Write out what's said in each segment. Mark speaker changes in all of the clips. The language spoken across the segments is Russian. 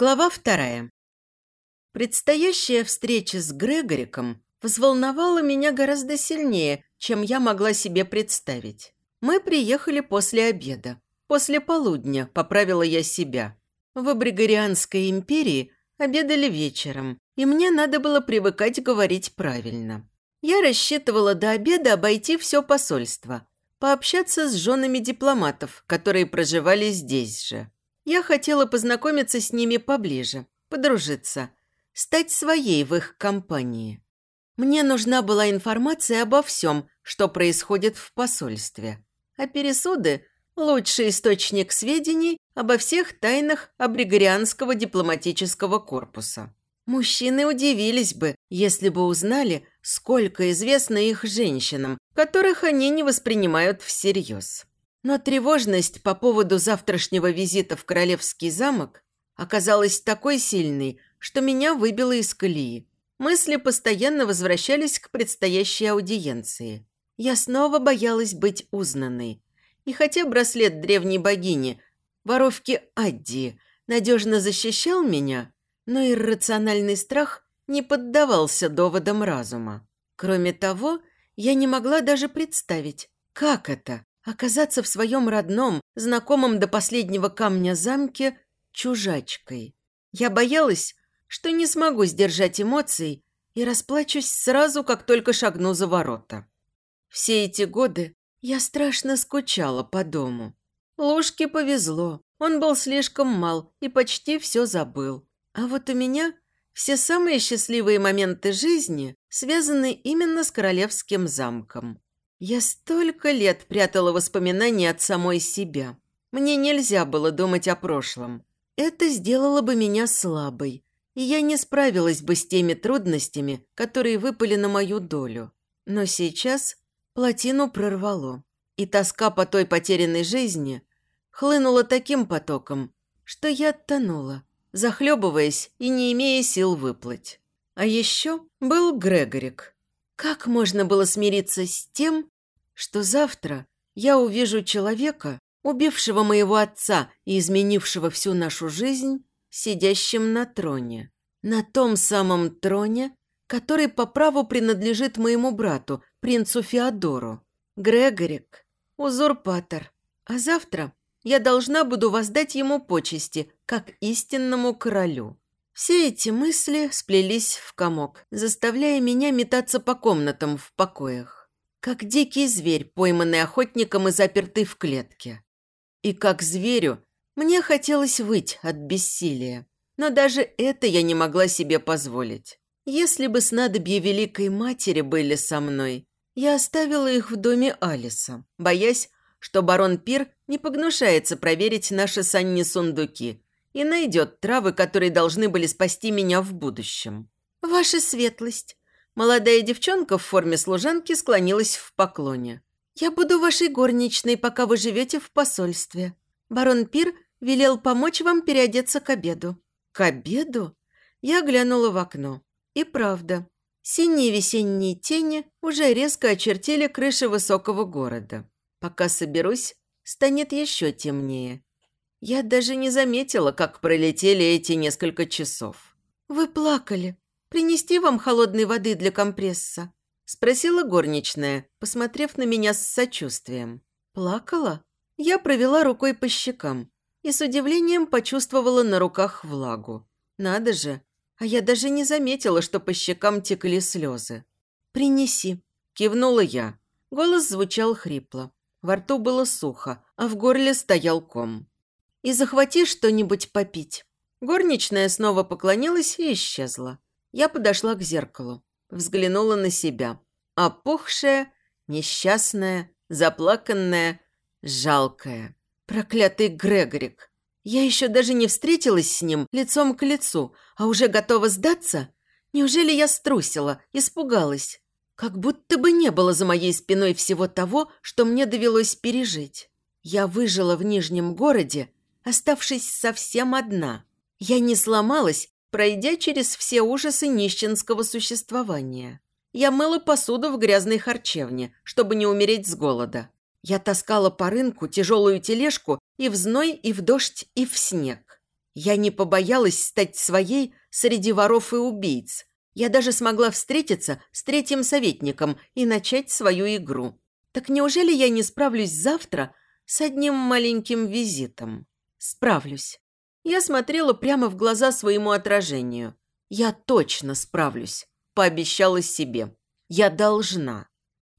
Speaker 1: Глава вторая. Предстоящая встреча с Грегориком взволновала меня гораздо сильнее, чем я могла себе представить. Мы приехали после обеда. После полудня поправила я себя. В Абригорианской империи обедали вечером, и мне надо было привыкать говорить правильно. Я рассчитывала до обеда обойти все посольство, пообщаться с женами дипломатов, которые проживали здесь же. Я хотела познакомиться с ними поближе, подружиться, стать своей в их компании. Мне нужна была информация обо всем, что происходит в посольстве. А пересуды – лучший источник сведений обо всех тайнах абригорианского дипломатического корпуса. Мужчины удивились бы, если бы узнали, сколько известно их женщинам, которых они не воспринимают всерьез. Но тревожность по поводу завтрашнего визита в Королевский замок оказалась такой сильной, что меня выбило из колеи. Мысли постоянно возвращались к предстоящей аудиенции. Я снова боялась быть узнанной. И хотя браслет древней богини, воровки Адди, надежно защищал меня, но иррациональный страх не поддавался доводам разума. Кроме того, я не могла даже представить, как это – оказаться в своем родном, знакомом до последнего камня замке чужачкой. Я боялась, что не смогу сдержать эмоций и расплачусь сразу, как только шагну за ворота. Все эти годы я страшно скучала по дому. Ложке повезло, он был слишком мал и почти все забыл. А вот у меня все самые счастливые моменты жизни связаны именно с королевским замком. Я столько лет прятала воспоминания от самой себя. Мне нельзя было думать о прошлом. Это сделало бы меня слабой, и я не справилась бы с теми трудностями, которые выпали на мою долю. Но сейчас плотину прорвало, и тоска по той потерянной жизни хлынула таким потоком, что я тонула, захлебываясь и не имея сил выплыть. А еще был Грегорик – как можно было смириться с тем, что завтра я увижу человека, убившего моего отца и изменившего всю нашу жизнь, сидящим на троне? На том самом троне, который по праву принадлежит моему брату, принцу Феодору. Грегорик – узурпатор. А завтра я должна буду воздать ему почести, как истинному королю. Все эти мысли сплелись в комок, заставляя меня метаться по комнатам в покоях. Как дикий зверь, пойманный охотником и запертый в клетке. И как зверю мне хотелось выть от бессилия. Но даже это я не могла себе позволить. Если бы снадобья Великой Матери были со мной, я оставила их в доме Алиса, боясь, что барон Пир не погнушается проверить наши санни сундуки и найдет травы, которые должны были спасти меня в будущем. Ваша светлость. Молодая девчонка в форме служанки склонилась в поклоне. «Я буду вашей горничной, пока вы живете в посольстве. Барон Пир велел помочь вам переодеться к обеду». «К обеду?» Я глянула в окно. И правда, синие весенние тени уже резко очертили крыши высокого города. Пока соберусь, станет еще темнее. Я даже не заметила, как пролетели эти несколько часов. «Вы плакали. Принести вам холодной воды для компресса?» Спросила горничная, посмотрев на меня с сочувствием. «Плакала?» Я провела рукой по щекам и с удивлением почувствовала на руках влагу. «Надо же! А я даже не заметила, что по щекам текли слезы. «Принеси», – кивнула я. Голос звучал хрипло. Во рту было сухо, а в горле стоял ком и захвати что-нибудь попить». Горничная снова поклонилась и исчезла. Я подошла к зеркалу, взглянула на себя. Опухшая, несчастная, заплаканная, жалкая. Проклятый Грегорик. Я еще даже не встретилась с ним лицом к лицу, а уже готова сдаться? Неужели я струсила, испугалась? Как будто бы не было за моей спиной всего того, что мне довелось пережить. Я выжила в Нижнем городе оставшись совсем одна. Я не сломалась, пройдя через все ужасы нищенского существования. Я мыла посуду в грязной харчевне, чтобы не умереть с голода. Я таскала по рынку тяжелую тележку и в зной, и в дождь, и в снег. Я не побоялась стать своей среди воров и убийц. Я даже смогла встретиться с третьим советником и начать свою игру. Так неужели я не справлюсь завтра с одним маленьким визитом? Справлюсь. Я смотрела прямо в глаза своему отражению. Я точно справлюсь, пообещала себе. Я должна.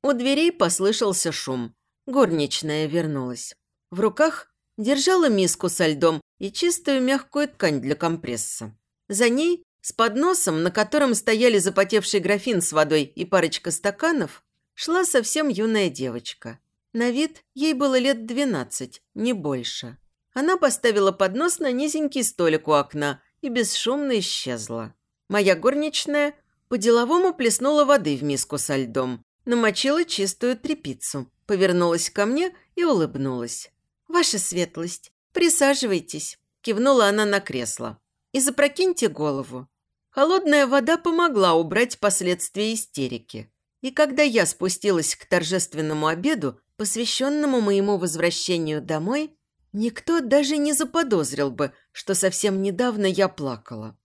Speaker 1: У дверей послышался шум. Горничная вернулась. В руках держала миску со льдом и чистую мягкую ткань для компресса. За ней, с подносом, на котором стояли запотевший графин с водой и парочка стаканов, шла совсем юная девочка. На вид ей было лет двенадцать, не больше. Она поставила поднос на низенький столик у окна и бесшумно исчезла. Моя горничная по-деловому плеснула воды в миску со льдом, намочила чистую тряпицу, повернулась ко мне и улыбнулась. «Ваша светлость, присаживайтесь», – кивнула она на кресло. «И запрокиньте голову». Холодная вода помогла убрать последствия истерики. И когда я спустилась к торжественному обеду, посвященному моему возвращению домой, никто даже не заподозрил бы, что совсем недавно я плакала.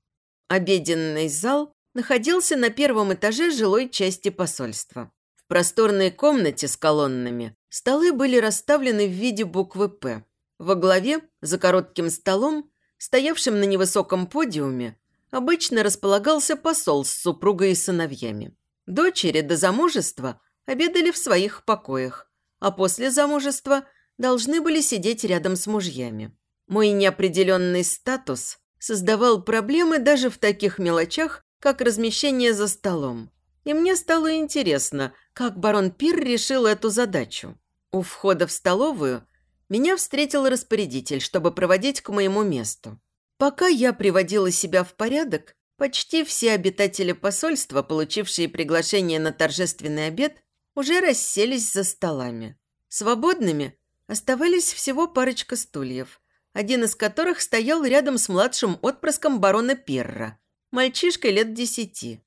Speaker 1: Обеденный зал находился на первом этаже жилой части посольства. В просторной комнате с колоннами столы были расставлены в виде буквы «П». Во главе, за коротким столом, стоявшим на невысоком подиуме, обычно располагался посол с супругой и сыновьями. Дочери до замужества обедали в своих покоях, а после замужества должны были сидеть рядом с мужьями. Мой неопределенный статус создавал проблемы даже в таких мелочах, как размещение за столом. И мне стало интересно, как барон Пир решил эту задачу. У входа в столовую меня встретил распорядитель, чтобы проводить к моему месту. Пока я приводила себя в порядок, Почти все обитатели посольства, получившие приглашение на торжественный обед, уже расселись за столами. Свободными оставались всего парочка стульев, один из которых стоял рядом с младшим отпрыском барона Перра, мальчишкой лет десяти.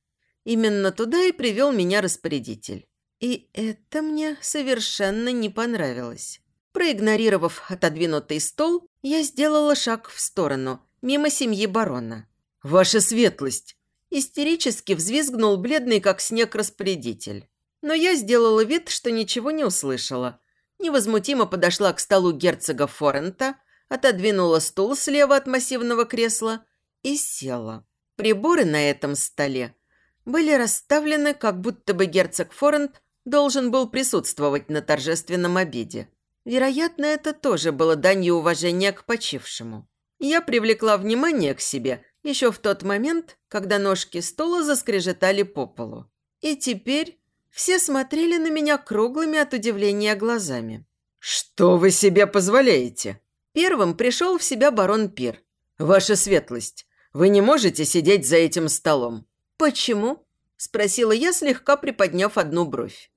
Speaker 1: Именно туда и привел меня распорядитель. И это мне совершенно не понравилось. Проигнорировав отодвинутый стол, я сделала шаг в сторону, мимо семьи барона. «Ваша светлость!» Истерически взвизгнул бледный, как снег, распорядитель. Но я сделала вид, что ничего не услышала. Невозмутимо подошла к столу герцога Форента, отодвинула стул слева от массивного кресла и села. Приборы на этом столе были расставлены, как будто бы герцог Форент должен был присутствовать на торжественном обеде. Вероятно, это тоже было данью уважения к почившему. Я привлекла внимание к себе еще в тот момент, когда ножки стула заскрежетали по полу. И теперь все смотрели на меня круглыми от удивления глазами. «Что вы себе позволяете?» Первым пришел в себя барон Пир. «Ваша светлость, вы не можете сидеть за этим столом». «Почему?» – спросила я, слегка приподняв одну бровь.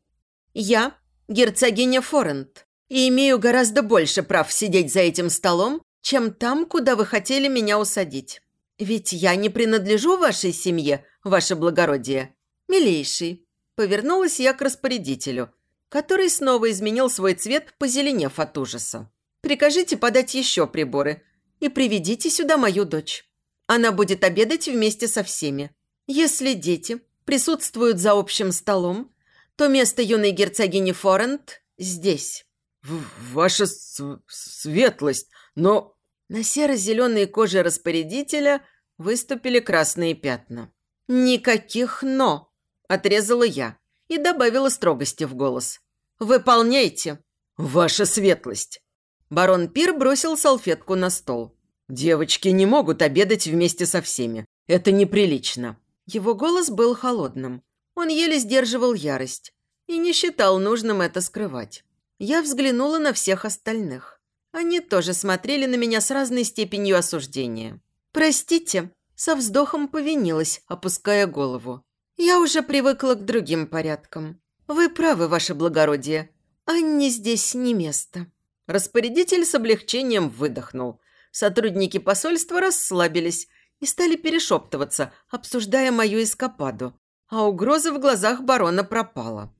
Speaker 1: «Я герцогиня Форент и имею гораздо больше прав сидеть за этим столом, чем там, куда вы хотели меня усадить. «Ведь я не принадлежу вашей семье, ваше благородие. Милейший». Повернулась я к распорядителю, который снова изменил свой цвет, позеленев от ужаса. «Прикажите подать еще приборы и приведите сюда мою дочь. Она будет обедать вместе со всеми. Если дети присутствуют за общим столом, то место юной герцогини Форент здесь».
Speaker 2: «Ваша светлость, но
Speaker 1: на серо-зеленой коже распорядителя выступили красные пятна. «Никаких «но», – отрезала я и добавила строгости в голос. «Выполняйте!»
Speaker 2: «Ваша светлость!»
Speaker 1: Барон Пир бросил салфетку на стол.
Speaker 2: «Девочки не могут обедать вместе со всеми. Это неприлично».
Speaker 1: Его голос был холодным. Он еле сдерживал ярость и не считал нужным это скрывать. Я взглянула на всех остальных. Они тоже смотрели на меня с разной степенью осуждения. «Простите», – со вздохом повинилась, опуская голову. «Я уже привыкла к другим порядкам. Вы правы, ваше благородие. Анне здесь не место». Распорядитель с облегчением выдохнул. Сотрудники посольства расслабились и стали перешептываться, обсуждая мою эскападу. А угроза в глазах барона пропала.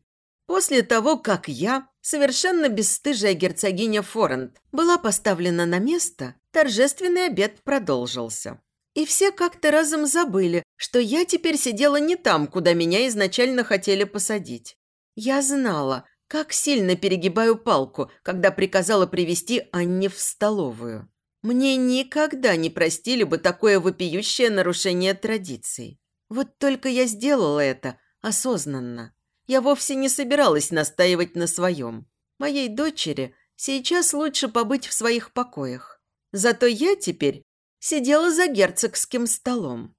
Speaker 1: После того, как я совершенно бесстыжая герцогиня Форент была поставлена на место, торжественный обед продолжился. И все как-то разом забыли, что я теперь сидела не там, куда меня изначально хотели посадить. Я знала, как сильно перегибаю палку, когда приказала привести Анне в столовую. Мне никогда не простили бы такое вопиющее нарушение традиций. Вот только я сделала это осознанно. Я вовсе не собиралась настаивать на своем. Моей дочери сейчас лучше побыть в своих покоях. Зато я теперь сидела за герцогским столом.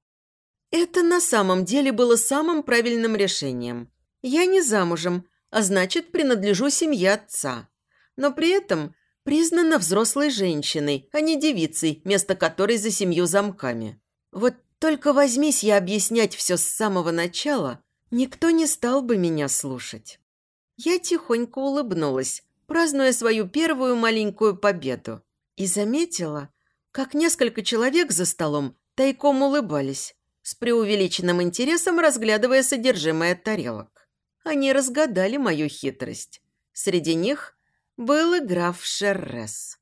Speaker 1: Это на самом деле было самым правильным решением. Я не замужем, а значит, принадлежу семье отца. Но при этом признана взрослой женщиной, а не девицей, место которой за семью замками. Вот только возьмись я объяснять все с самого начала, никто не стал бы меня слушать. Я тихонько улыбнулась, празднуя свою первую маленькую победу, и заметила, как несколько человек за столом тайком улыбались, с преувеличенным интересом разглядывая содержимое тарелок. Они разгадали мою хитрость. Среди них был и граф Шеррес.